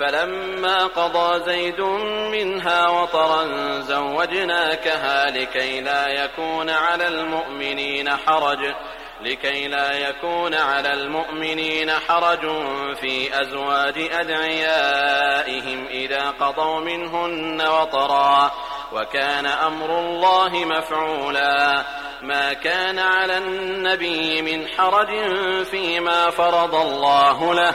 فلما قضى زيد منها وطرا زوجناكها لكي لا يكون على المؤمنين حرج لكي لا يكون على المؤمنين حرج في أزواج أدعيائهم إذا قضوا منهن وطرا وكان أمر الله مفعولا. ما كان على النبي من حرج فيما فرض الله له.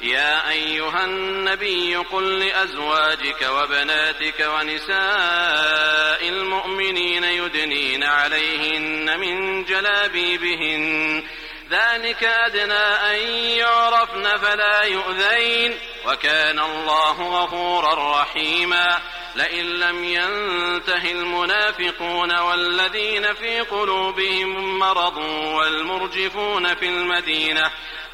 يا أيها النبي قل لأزواجك وبناتك ونساء المؤمنين يدنين عليهن من جلابيبهن. ذلك أدنى أن يعرفن فلا يؤذين. وكان الله غفورا رحيما. لئن لم ينته المنافقون والذين في قلوبهم مرض والمرجفون في المدينة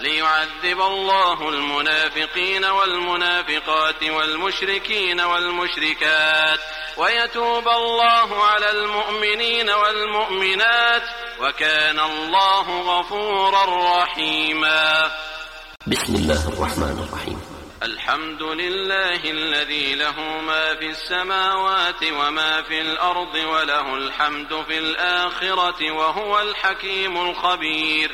ليعذب الله المنافقين والمنافقات والمشركين والمشركات ويتوب الله على المؤمنين والمؤمنات وكان الله غفورا رحيما. بسم الله الرحمن الرحيم. الحمد لله الذي له ما في السماوات وما في الأرض وله الحمد في الآخرة وهو الحكيم الخبير.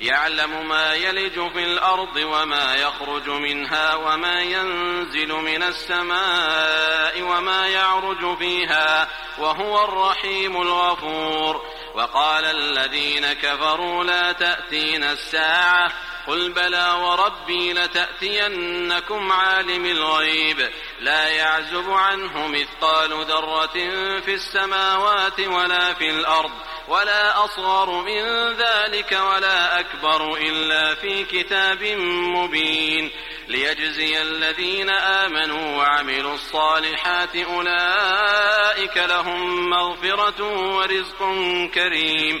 يعلم ما يلج في الأرض وما يخرج منها وما ينزل من السماء وما يعرج فيها وهو الرحيم الغفور. وقال الذين كفروا لا تأتينا الساعة قل بلى وربي لتأتينكم عالم الغيب. لا يعزب عنه مثقال ذرة في السماوات ولا في الأرض ولا أصغر من ذلك ولا أكبر إلا في كتاب مبين. ليجزي الذين آمنوا وعملوا الصالحات أولئك لهم مغفرة ورزق كريم.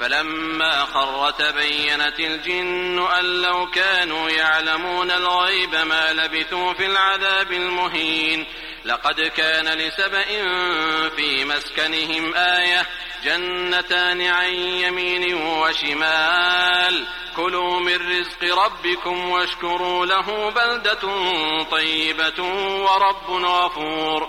فلما خر تبينت الجن أن لو كانوا يعلمون الغيب ما لبثوا في العذاب المهين. لقد كان لسبأ في مسكنهم آية جنتان عن يمين وشمال. كلوا من رزق ربكم واشكروا له بلدة طيبة ورب غفور.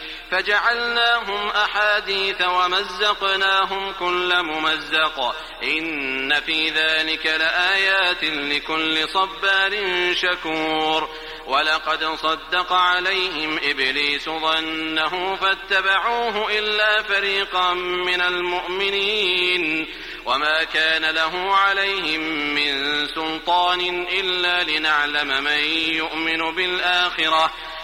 فجعلناهم أحاديث ومزقناهم كل ممزق. إن في ذلك لآيات لكل صبار شكور. ولقد صدق عليهم إبليس ظنه فاتبعوه إلا فريقا من المؤمنين. وما كان له عليهم من سلطان إلا لنعلم من يؤمن بالآخرة.